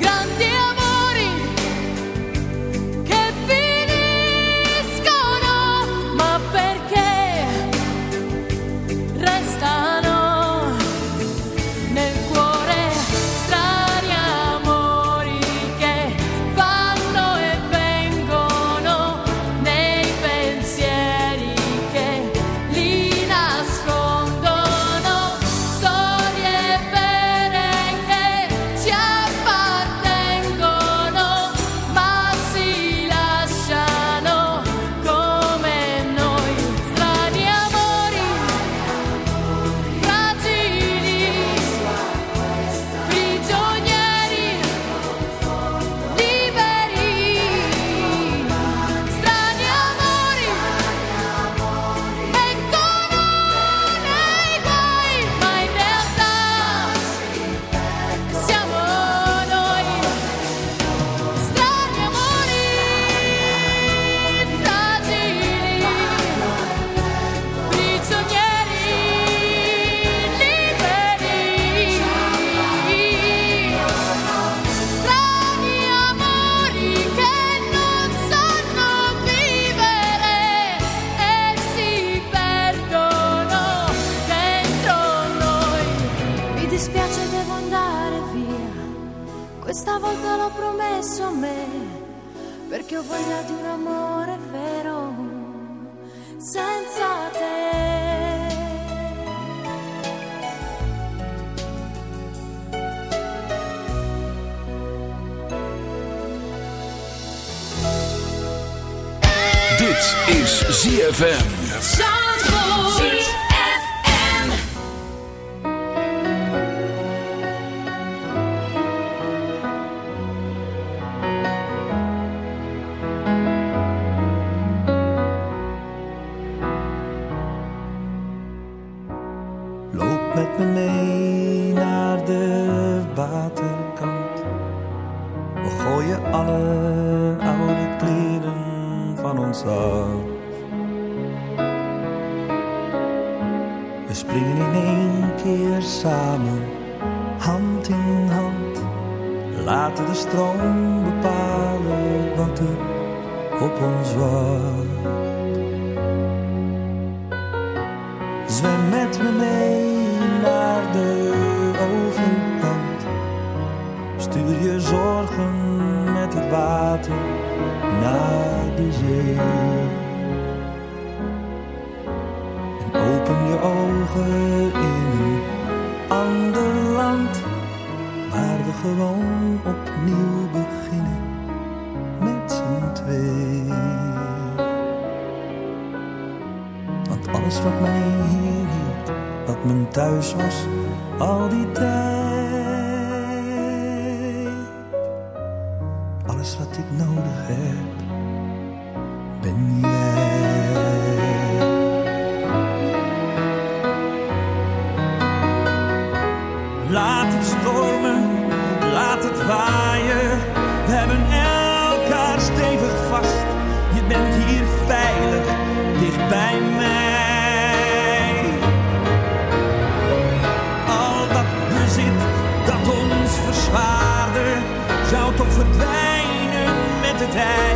grande Is ZFM. toch verdwijnen met de tijd.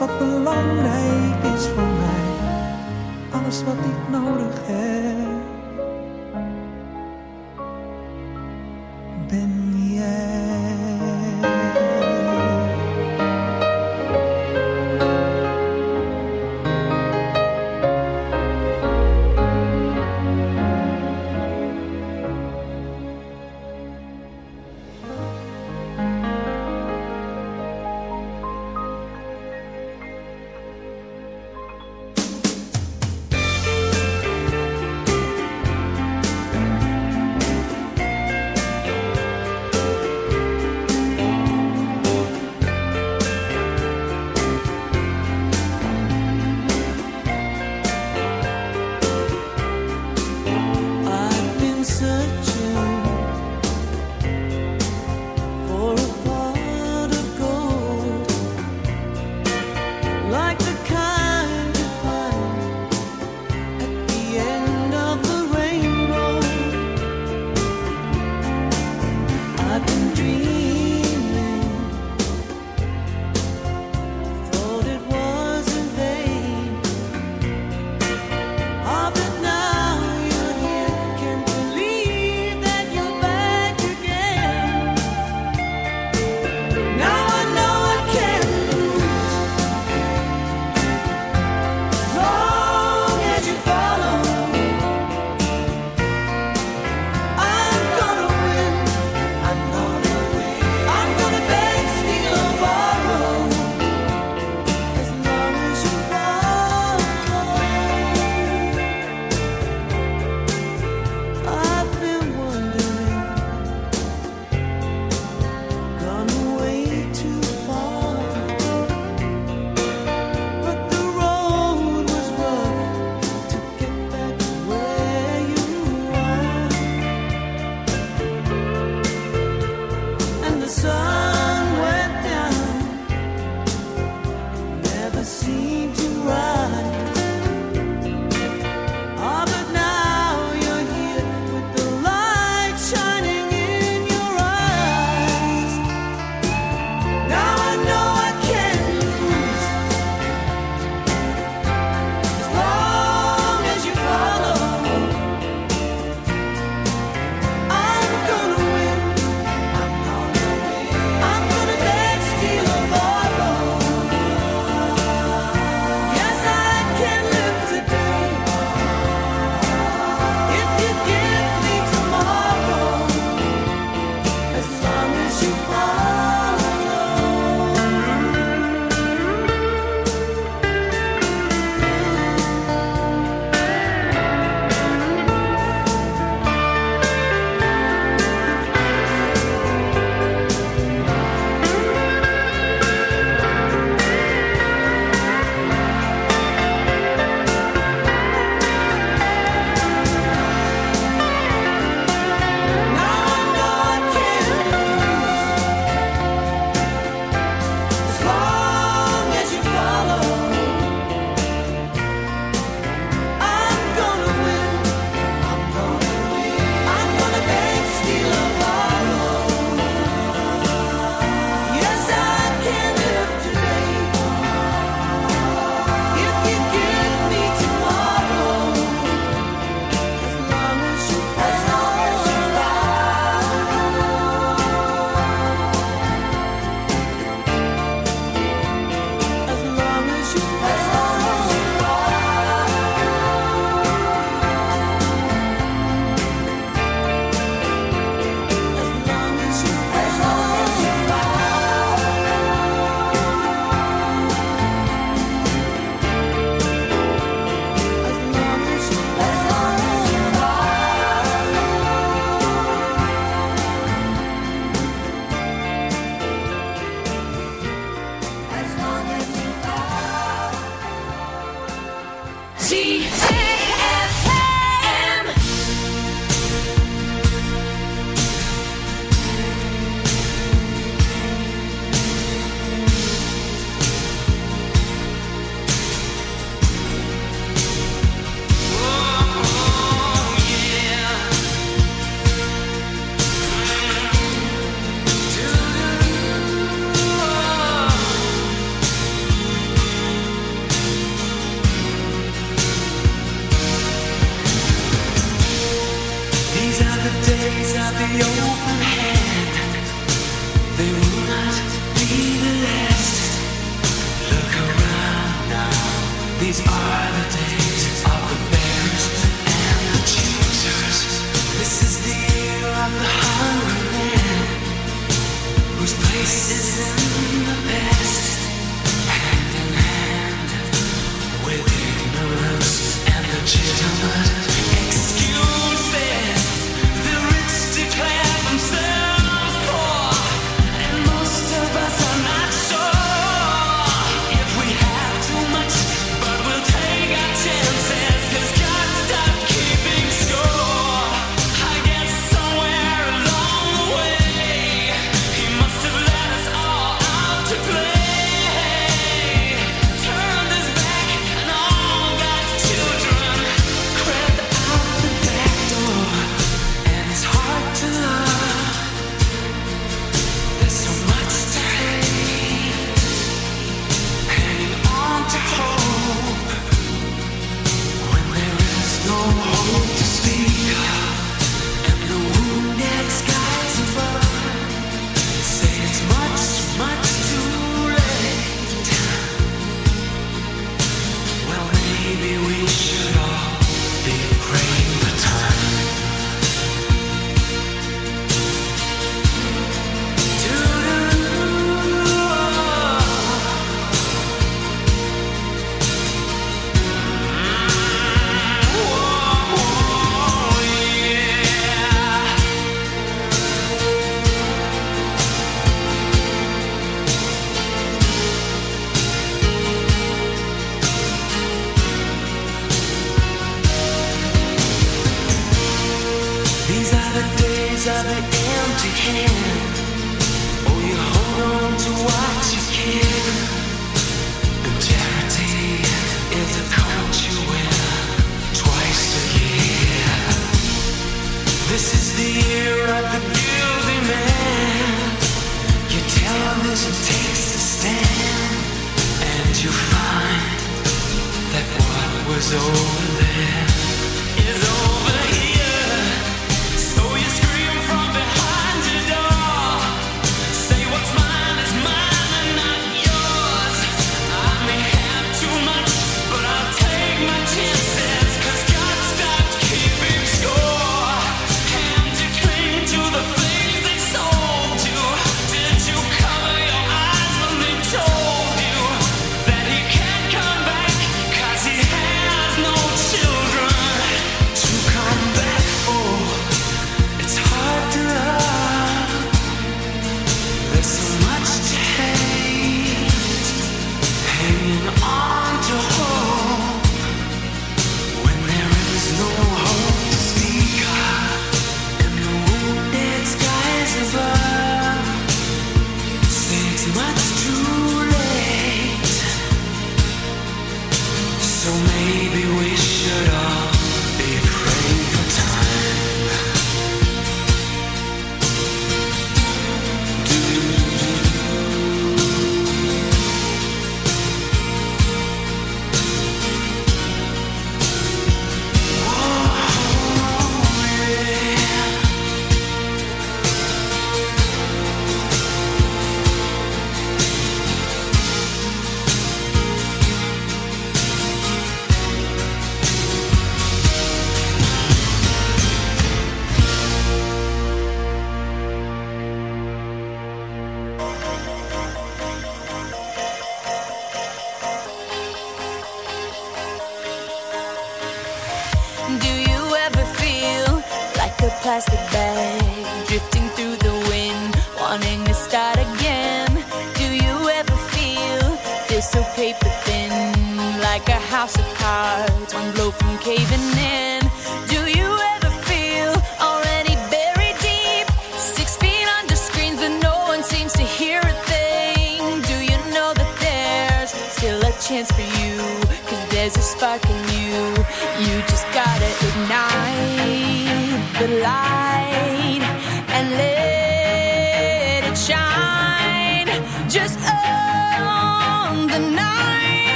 Wat belangrijk is voor mij, alles wat ik nodig heb.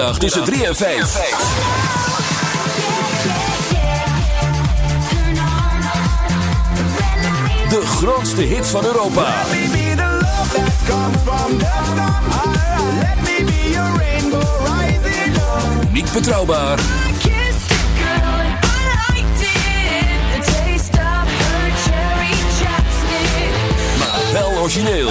zaterdagmiddag tussen 3 en 5. De grootste hit van Europa. Niet betrouwbaar. Maar wel origineel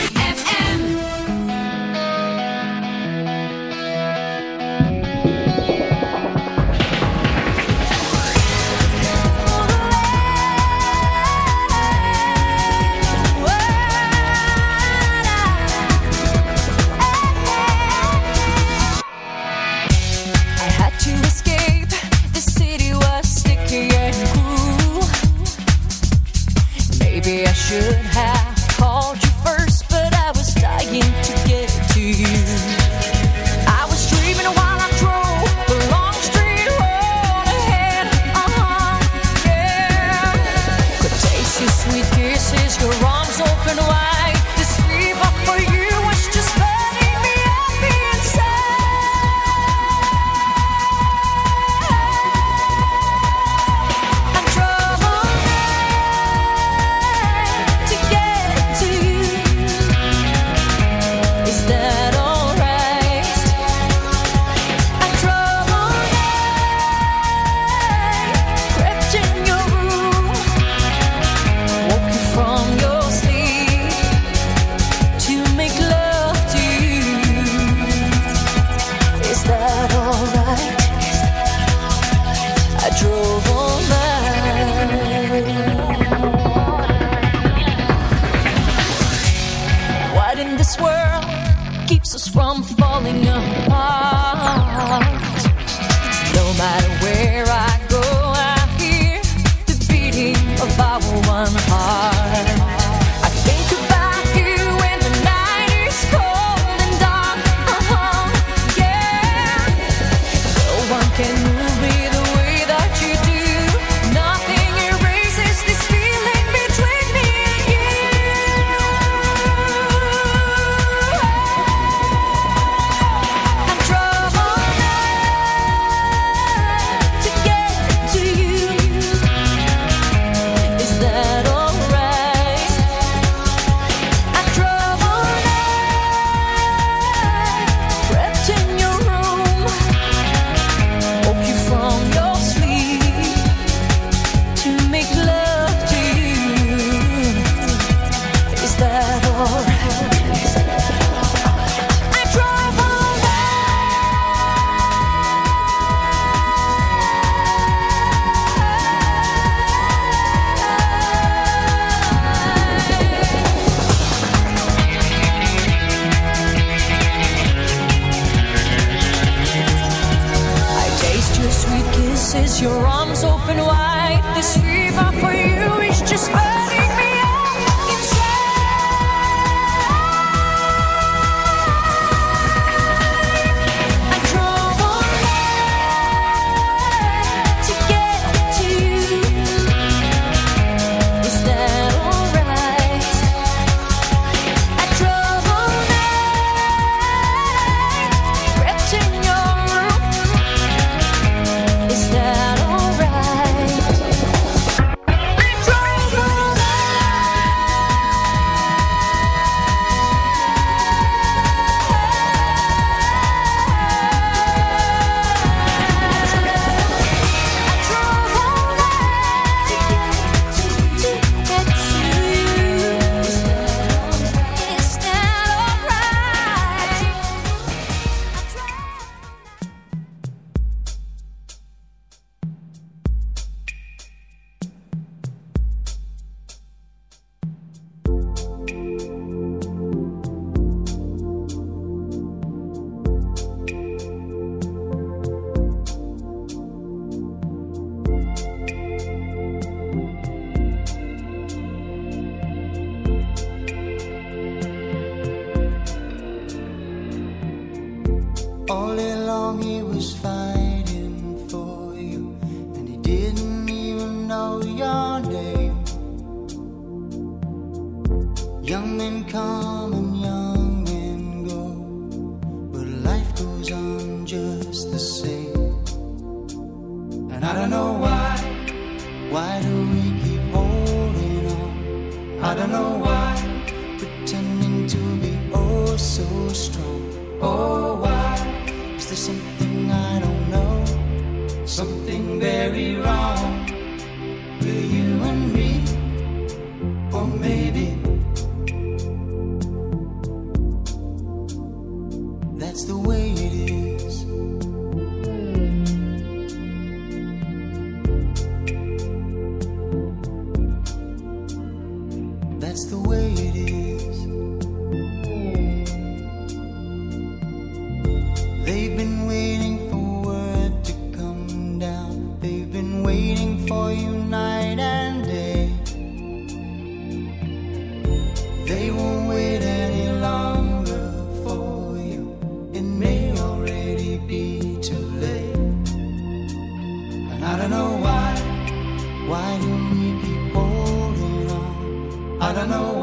Know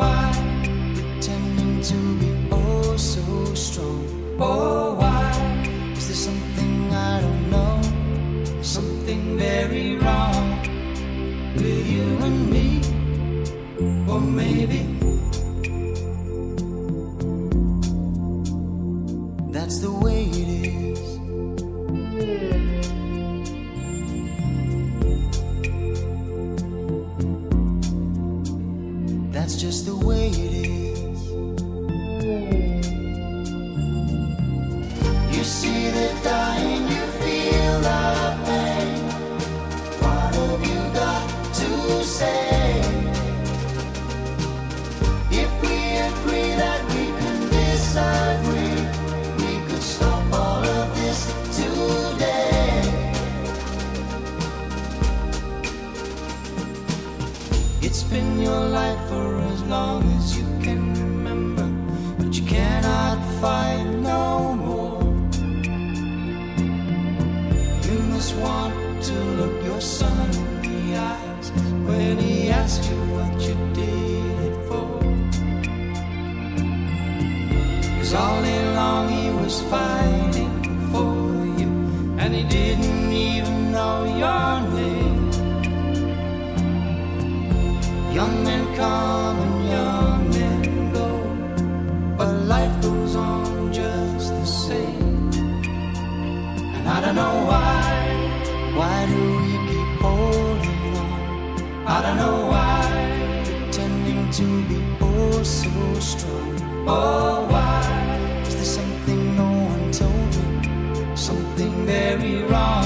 very wrong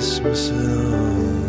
Christmas at all.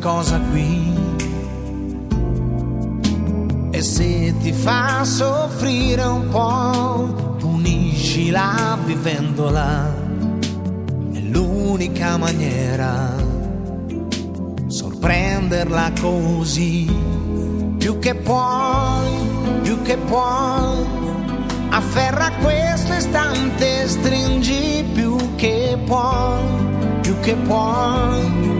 Cosa qui. E se ti fa soffrire un po', puniscila vivendola. È l'unica maniera, sorprenderla così. Più che puoi, più che puoi, afferra questo istante, stringi più che puoi, più che puoi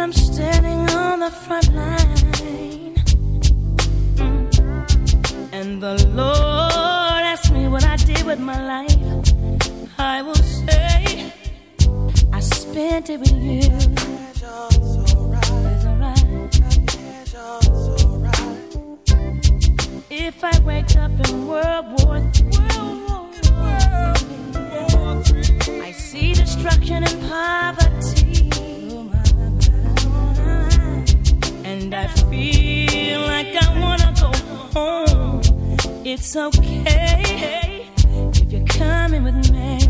I'm standing on the front line. Mm. And the Lord asked me what I did with my life. I will say, I spent it with you. It's alright. If I wake up in World War III, I see destruction and poverty. and I feel like I wanna go home. It's okay if you're coming with me.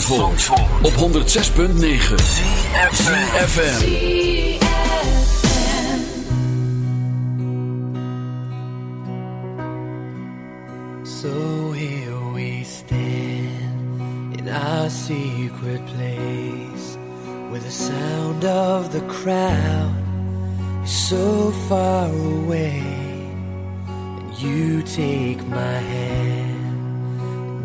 Zandvoort, Zandvoort. op 106.9 CFFM So here we stand in our secret place Where the sound of the crowd is so far away And you take my hand.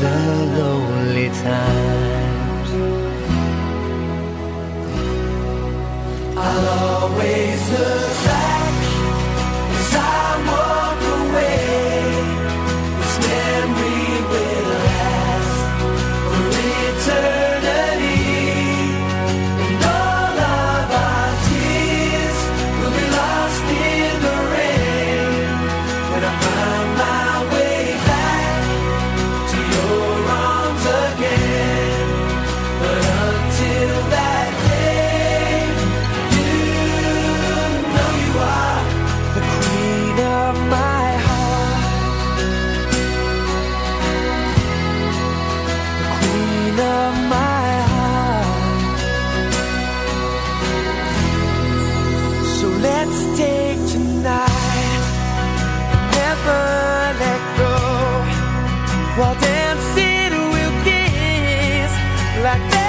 the lonely times. I'll always look back as I was. we'll kiss like that.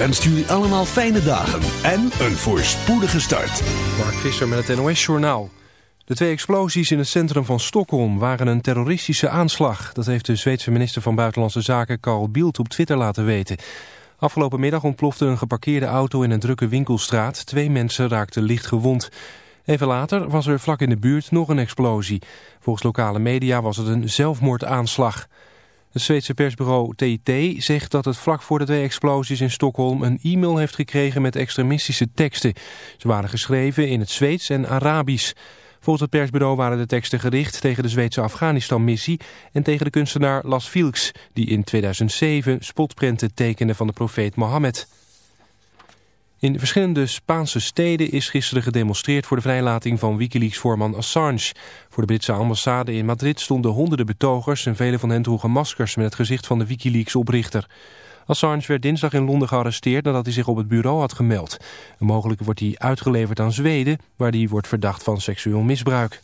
Wenst jullie allemaal fijne dagen en een voorspoedige start. Mark Visser met het NOS Journaal. De twee explosies in het centrum van Stockholm waren een terroristische aanslag. Dat heeft de Zweedse minister van Buitenlandse Zaken Carl Bildt op Twitter laten weten. Afgelopen middag ontplofte een geparkeerde auto in een drukke winkelstraat. Twee mensen raakten licht gewond. Even later was er vlak in de buurt nog een explosie. Volgens lokale media was het een zelfmoordaanslag. Het Zweedse persbureau TIT zegt dat het vlak voor de twee explosies in Stockholm een e-mail heeft gekregen met extremistische teksten. Ze waren geschreven in het Zweeds en Arabisch. Volgens het persbureau waren de teksten gericht tegen de Zweedse Afghanistan-missie en tegen de kunstenaar Las Vilks, die in 2007 spotprenten tekende van de profeet Mohammed. In verschillende Spaanse steden is gisteren gedemonstreerd voor de vrijlating van Wikileaks-voorman Assange. Voor de Britse ambassade in Madrid stonden honderden betogers en vele van hen droegen maskers met het gezicht van de Wikileaks-oprichter. Assange werd dinsdag in Londen gearresteerd nadat hij zich op het bureau had gemeld. mogelijk wordt hij uitgeleverd aan Zweden, waar hij wordt verdacht van seksueel misbruik.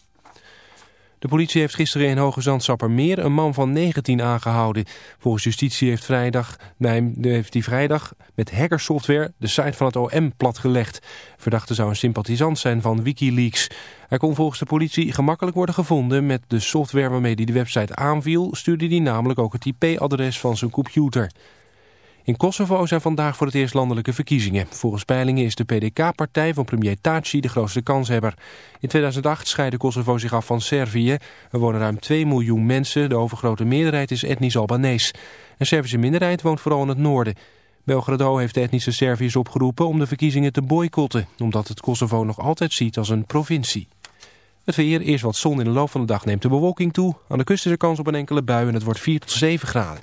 De politie heeft gisteren in Hoge Zand-Sappermeer een man van 19 aangehouden. Volgens justitie heeft, vrijdag, nee, heeft hij vrijdag met hackersoftware de site van het OM platgelegd. Verdachte zou een sympathisant zijn van Wikileaks. Hij kon volgens de politie gemakkelijk worden gevonden. Met de software waarmee hij de website aanviel stuurde hij namelijk ook het IP-adres van zijn computer. In Kosovo zijn vandaag voor het eerst landelijke verkiezingen. Volgens peilingen is de PDK-partij van premier Taci de grootste kanshebber. In 2008 scheidde Kosovo zich af van Servië. Er wonen ruim 2 miljoen mensen. De overgrote meerderheid is etnisch Albanees. Een Servische minderheid woont vooral in het noorden. Belgrado heeft de etnische Serviërs opgeroepen om de verkiezingen te boycotten... omdat het Kosovo nog altijd ziet als een provincie. Het weer, eerst wat zon in de loop van de dag neemt de bewolking toe. Aan de kust is er kans op een enkele bui en het wordt 4 tot 7 graden.